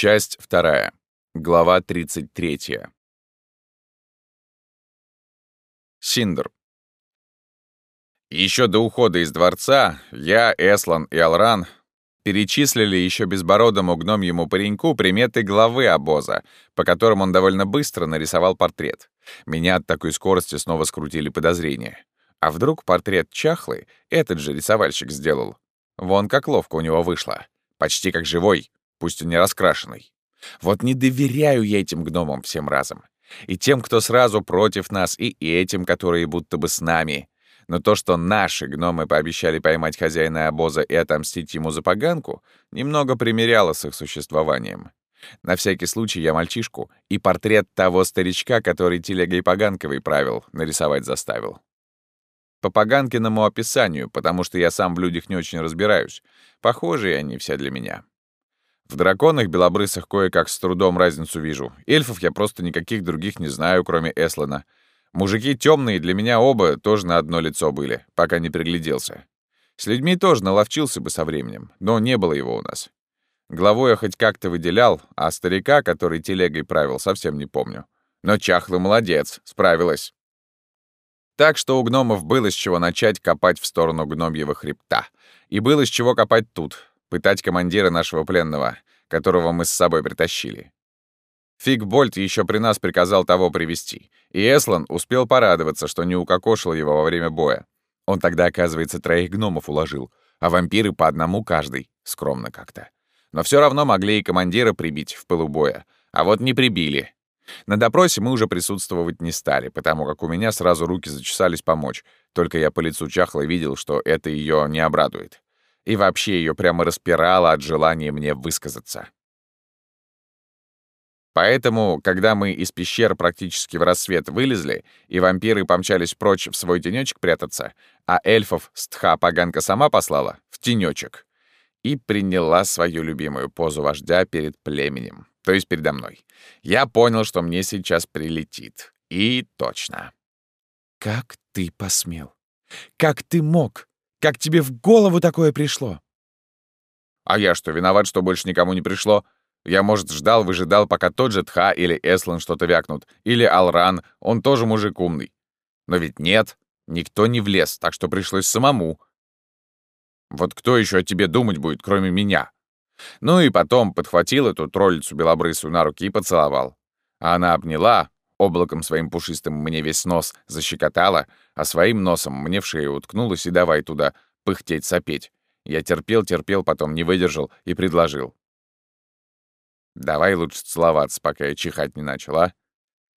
Часть вторая. Глава 33. Синдер. Еще до ухода из дворца я, Эслан и Алран перечислили еще безбородому гномьему пареньку приметы главы обоза, по которым он довольно быстро нарисовал портрет. Меня от такой скорости снова скрутили подозрения. А вдруг портрет чахлый этот же рисовальщик сделал? Вон как ловко у него вышло. Почти как живой, пусть и не раскрашенный. Вот не доверяю я этим гномам всем разом. И тем, кто сразу против нас, и этим, которые будто бы с нами. Но то, что наши гномы пообещали поймать хозяина обоза и отомстить ему за поганку, немного примеряло с их существованием. На всякий случай я мальчишку и портрет того старичка, который телегой Поганковой правил, нарисовать заставил. По Поганкиному описанию, потому что я сам в людях не очень разбираюсь. Похожие они все для меня. В драконах белобрысых кое-как с трудом разницу вижу. Эльфов я просто никаких других не знаю, кроме Эслана. Мужики темные для меня оба тоже на одно лицо были, пока не пригляделся. С людьми тоже наловчился бы со временем, но не было его у нас. Главу я хоть как-то выделял, а старика, который телегой правил, совсем не помню. Но чахлый молодец, справилась. Так что у гномов было с чего начать копать в сторону гномьего хребта. И было с чего копать тут, пытать командира нашего пленного, которого мы с собой притащили. Фиг Больт еще при нас приказал того привести, и Эслан успел порадоваться, что не укокошил его во время боя. Он тогда, оказывается, троих гномов уложил, а вампиры по одному каждый, скромно как-то. Но все равно могли и командира прибить в пылу боя, а вот не прибили. На допросе мы уже присутствовать не стали, потому как у меня сразу руки зачесались помочь, только я по лицу чахло видел, что это ее не обрадует и вообще ее прямо распирало от желания мне высказаться. Поэтому, когда мы из пещер практически в рассвет вылезли, и вампиры помчались прочь в свой тенечек прятаться, а эльфов стха поганка сама послала в тенечек и приняла свою любимую позу вождя перед племенем, то есть передо мной. Я понял, что мне сейчас прилетит. И точно. «Как ты посмел? Как ты мог?» Как тебе в голову такое пришло?» «А я что, виноват, что больше никому не пришло? Я, может, ждал, выжидал, пока тот же Тха или Эслан что-то вякнут, или Алран, он тоже мужик умный. Но ведь нет, никто не влез, так что пришлось самому. Вот кто еще о тебе думать будет, кроме меня?» Ну и потом подхватил эту троллицу белобрысую на руки и поцеловал. А она обняла, облаком своим пушистым мне весь нос защекотала, а своим носом мне в шею уткнулась и давай туда пыхтеть, сопеть. Я терпел, терпел, потом не выдержал и предложил. «Давай лучше целоваться, пока я чихать не начал, а?»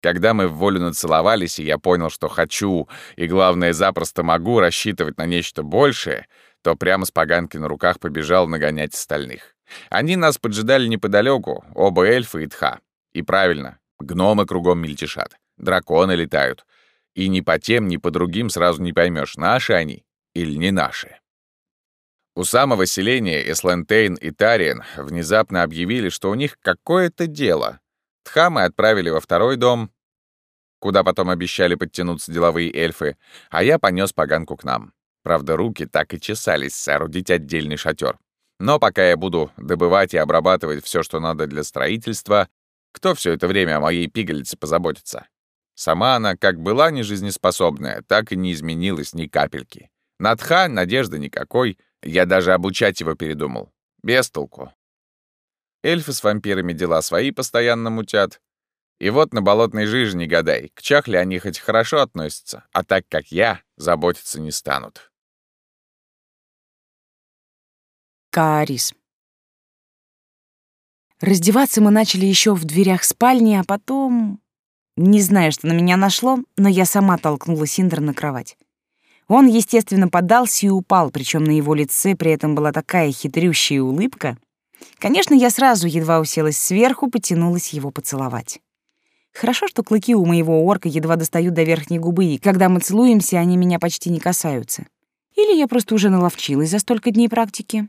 Когда мы в волю нацеловались, и я понял, что хочу, и, главное, запросто могу рассчитывать на нечто большее, то прямо с поганки на руках побежал нагонять остальных. Они нас поджидали неподалеку, оба эльфы и тха. И правильно, Гномы кругом мельтешат, драконы летают. И ни по тем, ни по другим сразу не поймешь, наши они или не наши. У самого селения Эслентейн и Тариен внезапно объявили, что у них какое-то дело. Тхамы отправили во второй дом, куда потом обещали подтянуться деловые эльфы, а я понес поганку к нам. Правда, руки так и чесались соорудить отдельный шатер. Но пока я буду добывать и обрабатывать все, что надо для строительства, кто все это время о моей пигалице позаботится? Сама она как была нежизнеспособная, так и не изменилась ни капельки. На Тха надежды никакой, я даже обучать его передумал. Без толку. Эльфы с вампирами дела свои постоянно мутят. И вот на болотной жиже не гадай, к чахле они хоть хорошо относятся, а так как я, заботиться не станут. Каарис. Раздеваться мы начали еще в дверях спальни, а потом... Не знаю, что на меня нашло, но я сама толкнула Синдра на кровать. Он, естественно, поддался и упал, причем на его лице при этом была такая хитрющая улыбка. Конечно, я сразу, едва уселась сверху, потянулась его поцеловать. Хорошо, что клыки у моего орка едва достают до верхней губы, и когда мы целуемся, они меня почти не касаются. Или я просто уже наловчилась за столько дней практики.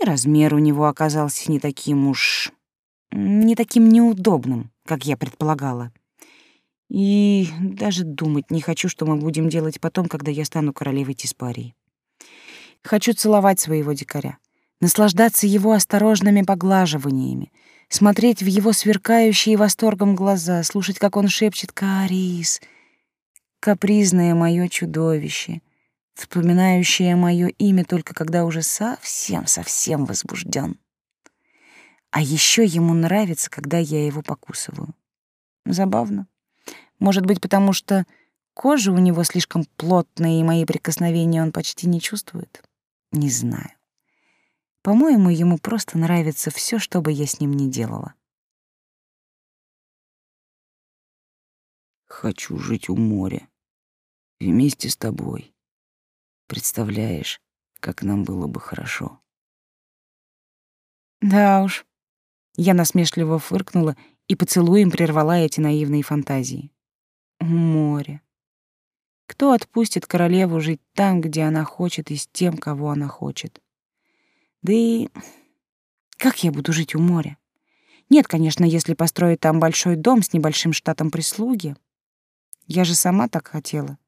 И размер у него оказался не таким уж... не таким неудобным, как я предполагала. И даже думать не хочу, что мы будем делать потом, когда я стану королевой Тиспарии. Хочу целовать своего дикаря. наслаждаться его осторожными поглаживаниями, смотреть в его сверкающие восторгом глаза, слушать, как он шепчет «Карис», капризное мое чудовище, вспоминающее мое имя только когда уже совсем-совсем возбужден. А еще ему нравится, когда я его покусываю. Забавно. Может быть, потому что кожа у него слишком плотная, и мои прикосновения он почти не чувствует? Не знаю. По-моему, ему просто нравится все, что бы я с ним ни делала. Хочу жить у моря. Вместе с тобой. Представляешь, как нам было бы хорошо. Да уж. Я насмешливо фыркнула и поцелуем прервала эти наивные фантазии. Море. Кто отпустит королеву жить там, где она хочет, и с тем, кого она хочет? Да и как я буду жить у моря? Нет, конечно, если построить там большой дом с небольшим штатом прислуги. Я же сама так хотела.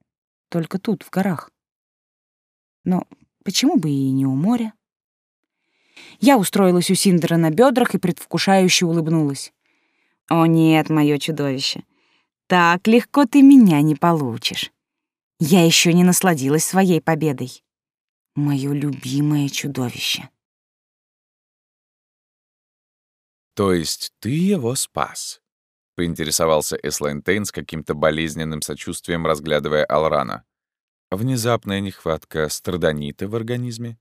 Только тут, в горах. Но почему бы и не у моря? Я устроилась у Синдера на бедрах и предвкушающе улыбнулась. «О нет, мое чудовище, так легко ты меня не получишь. Я еще не насладилась своей победой. Мое любимое чудовище». «То есть ты его спас?» — поинтересовался Эслайн Тейн с каким-то болезненным сочувствием, разглядывая Алрана. Внезапная нехватка страдонита в организме?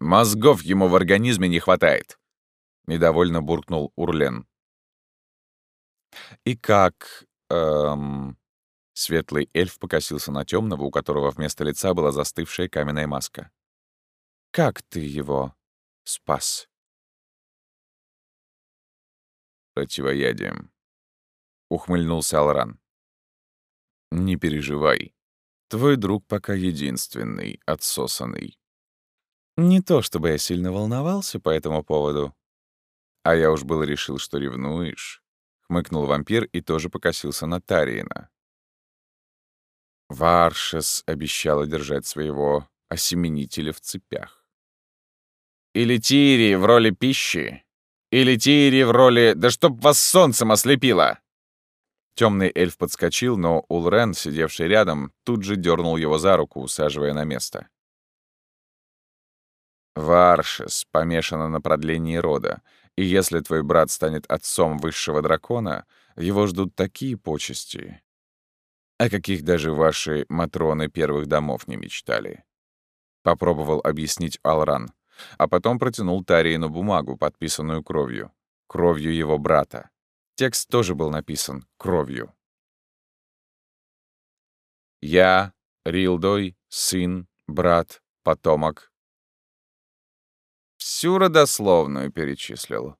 «Мозгов ему в организме не хватает!» — недовольно буркнул Урлен. «И как...» эм... Светлый эльф покосился на темного, у которого вместо лица была застывшая каменная маска. «Как ты его спас?» противоядием. Ухмыльнулся Алран. «Не переживай. Твой друг пока единственный, отсосанный. Не то чтобы я сильно волновался по этому поводу. А я уж было решил, что ревнуешь», — хмыкнул вампир и тоже покосился на Тариена. Варшес обещала держать своего осеменителя в цепях. «Или Тири в роли пищи?» Или Тири в роли «Да чтоб вас солнцем ослепило!» Темный эльф подскочил, но Улрен, сидевший рядом, тут же дернул его за руку, усаживая на место. Варшес помешана на продлении рода, и если твой брат станет отцом высшего дракона, его ждут такие почести, о каких даже ваши матроны первых домов не мечтали. Попробовал объяснить Алран а потом протянул Тариину бумагу, подписанную кровью. Кровью его брата. Текст тоже был написан кровью. «Я, Рилдой, сын, брат, потомок». Всю родословную перечислил.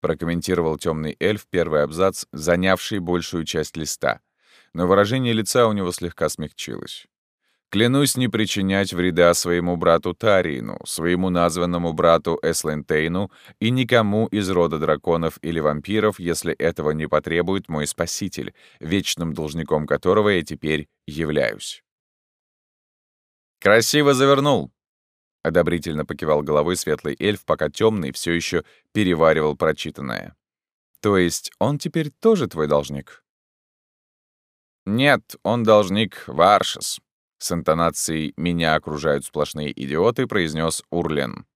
Прокомментировал темный эльф первый абзац, занявший большую часть листа. Но выражение лица у него слегка смягчилось. Клянусь не причинять вреда своему брату Тарину, своему названному брату Эслентейну и никому из рода драконов или вампиров, если этого не потребует мой спаситель, вечным должником которого я теперь являюсь. «Красиво завернул!» — одобрительно покивал головой светлый эльф, пока темный все еще переваривал прочитанное. «То есть он теперь тоже твой должник?» «Нет, он должник Варшес», с интонацией «меня окружают сплошные идиоты» произнес Урлен.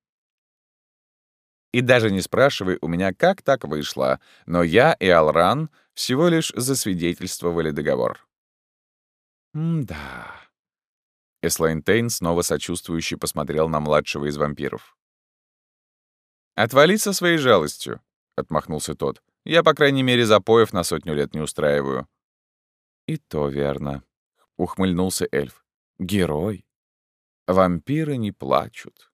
И даже не спрашивай у меня, как так вышло, но я и Алран всего лишь засвидетельствовали договор. «М-да...» Эслайн Тейн снова сочувствующе посмотрел на младшего из вампиров. «Отвали со своей жалостью», — отмахнулся тот. «Я, по крайней мере, запоев на сотню лет не устраиваю». «И то верно», — ухмыльнулся эльф. Герой. Вампиры не плачут.